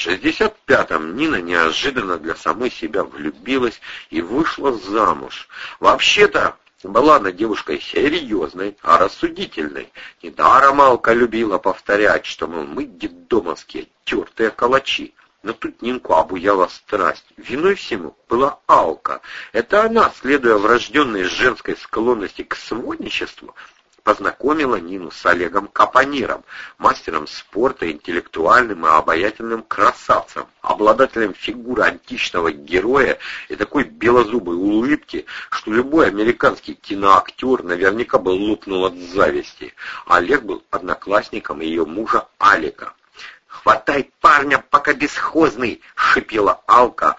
В 65-м Нина неожиданно для самой себя влюбилась и вышла замуж. Вообще-то была она девушкой серьезной, а рассудительной. Недаром Алка любила повторять, что, мол, мы детдомовские тертые калачи. Но тут Нинку обуяла страсть. Виной всему была Алка. Это она, следуя врожденной женской склонности к сводничеству, познакомила Нину с Олегом Капониром, мастером спорта, интеллектуальным и обаятельным красавцем, обладателем фигуры античного героя и такой белозубой улыбки, что любой американский киноактер наверняка бы лопнул от зависти. Олег был одноклассником ее мужа Алика. «Хватай парня, пока бесхозный!» — шипела Алка,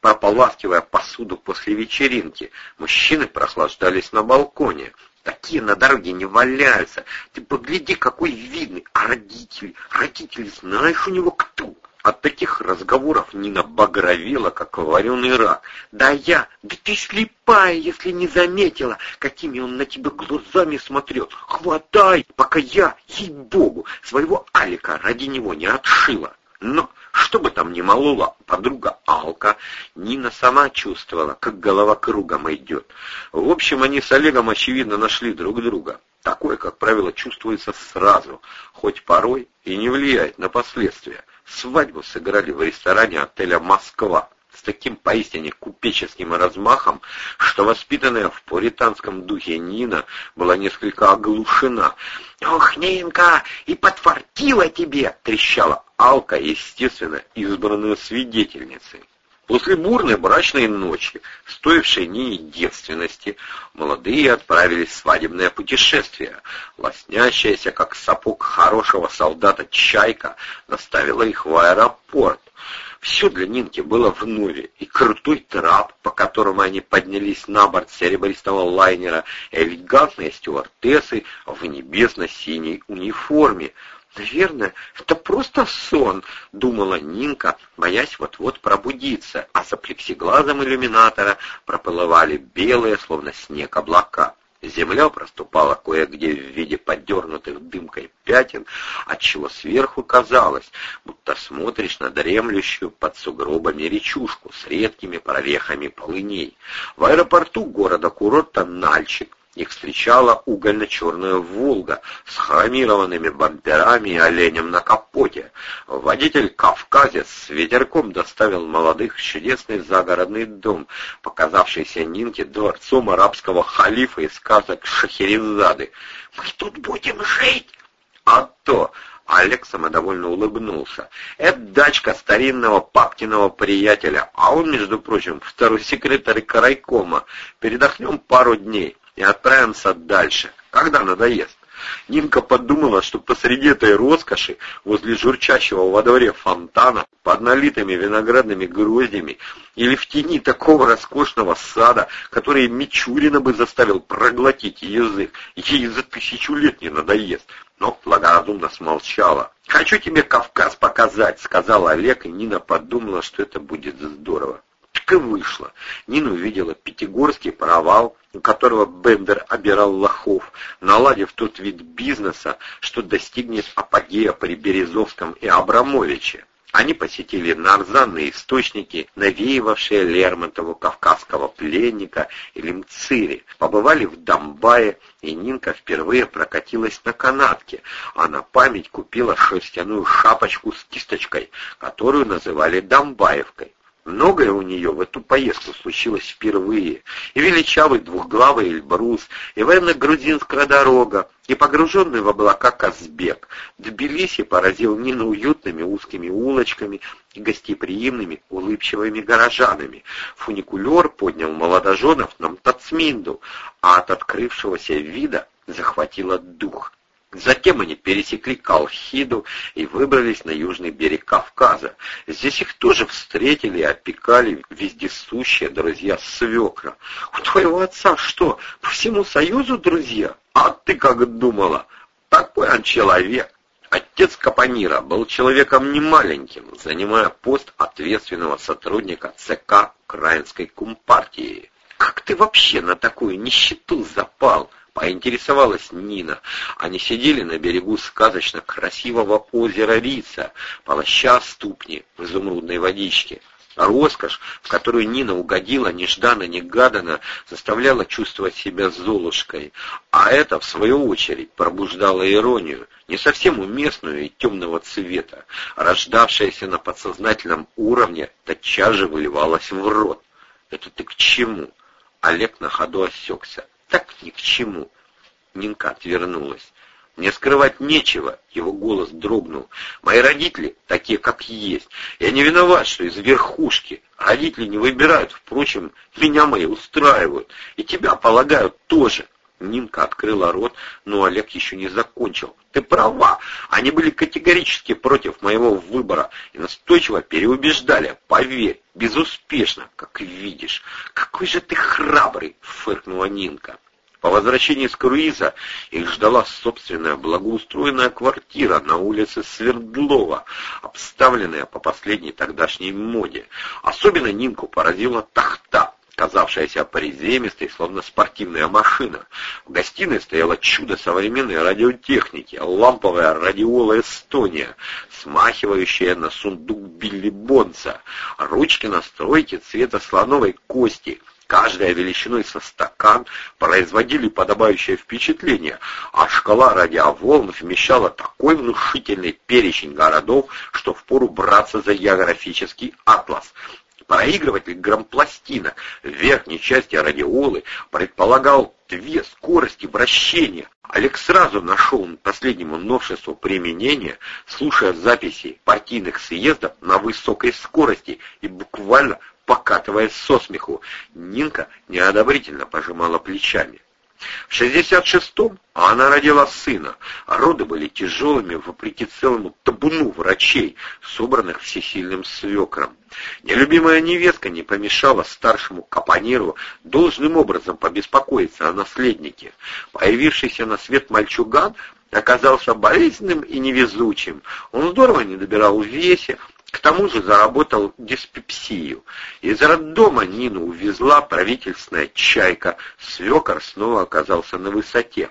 прополаскивая посуду после вечеринки. Мужчины прохлаждались на балконе. Такие на дороге не валяются. Ты погляди, какой видный. А родители, родители, знаешь у него кто? От таких разговоров Нина багровела, как вареный рак. «Да я! Да ты слепая, если не заметила, какими он на тебя глазами смотрел! Хватай, пока я, ей-богу, своего Алика ради него не отшила!» Но, что бы там ни молола подруга Алка, Нина сама чувствовала, как голова кругом идет. В общем, они с Олегом, очевидно, нашли друг друга. Такое, как правило, чувствуется сразу, хоть порой и не влияет на последствия. Свадьбу сыграли в ресторане отеля «Москва» с таким поистине купеческим размахом, что воспитанная в пуританском духе Нина была несколько оглушена. «Ох, Нинка, и подфартила тебе!» — трещала Алка, естественно, избранную свидетельницей. После бурной брачной ночи, стоившей Нине девственности, молодые отправились в свадебное путешествие. Лоснящаяся, как сапог хорошего солдата, чайка наставила их в аэропорт. Все для Нинки было в вновь, и крутой трап, по которому они поднялись на борт серебристого лайнера, элегантные стюардессы в небесно-синей униформе — «Наверное, это просто сон», — думала Нинка, боясь вот-вот пробудиться, а за плексиглазом иллюминатора проплывали белые, словно снег, облака. Земля проступала кое-где в виде подернутых дымкой пятен, отчего сверху казалось, будто смотришь на дремлющую под сугробами речушку с редкими прорехами полыней. В аэропорту города-курорта Нальчик их встречала угольно-черная «Волга» с хромированными бамперами и оленем на капоте. Водитель-кавказец с ветерком доставил молодых в чудесный загородный дом, показавшийся Нинке дворцом арабского халифа из сказок Шахерезады. «Мы тут будем жить!» «А то!» Олег самодовольно улыбнулся. «Это дачка старинного папкиного приятеля, а он, между прочим, второй секретарь Карайкома. Передохнем пару дней и отправимся дальше, когда надоест. Нинка подумала, что посреди этой роскоши, возле журчащего во дворе фонтана, под налитыми виноградными гроздями, или в тени такого роскошного сада, который Мичурина бы заставил проглотить язык, ей за тысячу лет не надоест, но благоразумно смолчала. «Хочу тебе Кавказ показать», — сказал Олег, и Нина подумала, что это будет здорово. Так и вышло. Нина увидела Пятигорский провал, у которого Бендер обирал лохов, наладив тот вид бизнеса, что достигнет апогея при Березовском и Абрамовиче. Они посетили нарзанные источники, навеивавшие Лермонтову кавказского пленника или Мцири, побывали в Домбае, и Нинка впервые прокатилась на канатке, а на память купила шерстяную шапочку с кисточкой, которую называли Домбаевкой. Многое у нее в эту поездку случилось впервые. И величавый двухглавый Эльбрус, и военно-грузинская дорога, и погруженный в облака Казбек. Тбилиси поразил Нину уютными узкими улочками и гостеприимными улыбчивыми горожанами. Фуникулер поднял молодоженов на Мтацминду, а от открывшегося вида захватило дух. Затем они пересекли Колхиду и выбрались на южный берег Кавказа. Здесь их тоже встретили и опекали вездесущие друзья свекра. «У твоего отца что, по всему Союзу друзья? А ты как думала? Такой он человек!» Отец Капонира был человеком немаленьким, занимая пост ответственного сотрудника ЦК Украинской Компартии. «Как ты вообще на такую нищету запал?» Поинтересовалась Нина. Они сидели на берегу сказочно красивого озера Рица, полоща ступни в изумрудной водичке. Роскошь, в которую Нина угодила нежданно-негаданно, заставляла чувствовать себя золушкой, а это, в свою очередь, пробуждало иронию, не совсем уместную и темного цвета, рождавшаяся на подсознательном уровне, тотчас же выливалась в рот. «Это ты к чему?» Олег на ходу осекся. «Так ни к чему». Нинка отвернулась. Мне скрывать нечего, его голос дрогнул. Мои родители такие, как есть. Я не виноват, что из верхушки. Родители не выбирают, впрочем, меня мои устраивают. И тебя, полагаю, тоже. Нинка открыла рот, но Олег еще не закончил. «Ты права. Они были категорически против моего выбора и настойчиво переубеждали. Поверь, безуспешно, как видишь. Какой же ты храбрый!» — фыркнула Нинка. По возвращении с круиза их ждала собственная благоустроенная квартира на улице Свердлова, обставленная по последней тогдашней моде. Особенно Нинку поразила тахта, казавшаяся приземистой, словно спортивная машина. В гостиной стояло чудо современной радиотехники, ламповая радиола «Эстония», смахивающая на сундук Билли Бонса, ручки настройки цвета слоновой кости — каждая величиной со стакан, производили подобающее впечатление, а шкала радиоволн вмещала такой внушительный перечень городов, что впору браться за географический атлас. Проигрыватель грампластинок в верхней части радиолы предполагал две скорости вращения. Олег сразу нашел последнему новшеству применения, слушая записи партийных съездов на высокой скорости и буквально покатываясь со смеху. Нинка неодобрительно пожимала плечами. В 66-м она родила сына, а роды были тяжелыми вопреки целому табуну врачей, собранных всесильным свекром. Нелюбимая невестка не помешала старшему капониру должным образом побеспокоиться о наследнике. Появившийся на свет мальчуган оказался болезненным и невезучим. Он здорово не добирал в весе, к тому же заработал диспепсию. Из роддома Нину увезла правительственная чайка. Свекор снова оказался на высоте.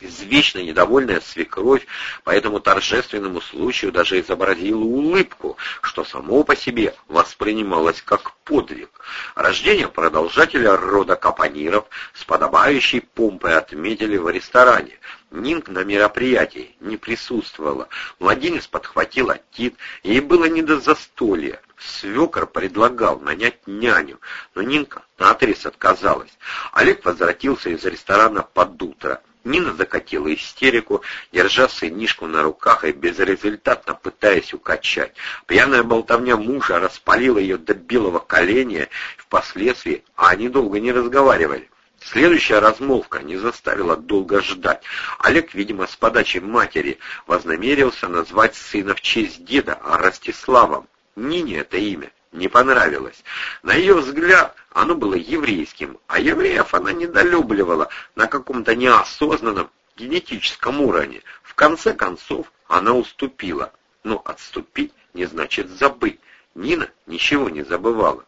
Извечно недовольная свекровь по этому торжественному случаю даже изобразила улыбку, что само по себе воспринималось как подвиг. Рождение продолжателя рода капониров с подобающей помпой отметили в ресторане. Нинг на мероприятии не присутствовала. Младенец подхватил отит, ей было не до застолья. Свекор предлагал нанять няню, но Нинка наотрез отказалась. Олег возвратился из ресторана под утро. Нина закатила истерику, держа сынишку на руках и безрезультатно пытаясь укачать. Пьяная болтовня мужа распалила ее до белого коленя, впоследствии а они долго не разговаривали. Следующая размолвка не заставила долго ждать. Олег, видимо, с подачи матери вознамерился назвать сына в честь деда Ростиславом. Нине это имя не понравилось. На ее взгляд оно было еврейским, а евреев она недолюбливала на каком-то неосознанном генетическом уровне. В конце концов она уступила. Но отступить не значит забыть. Нина ничего не забывала.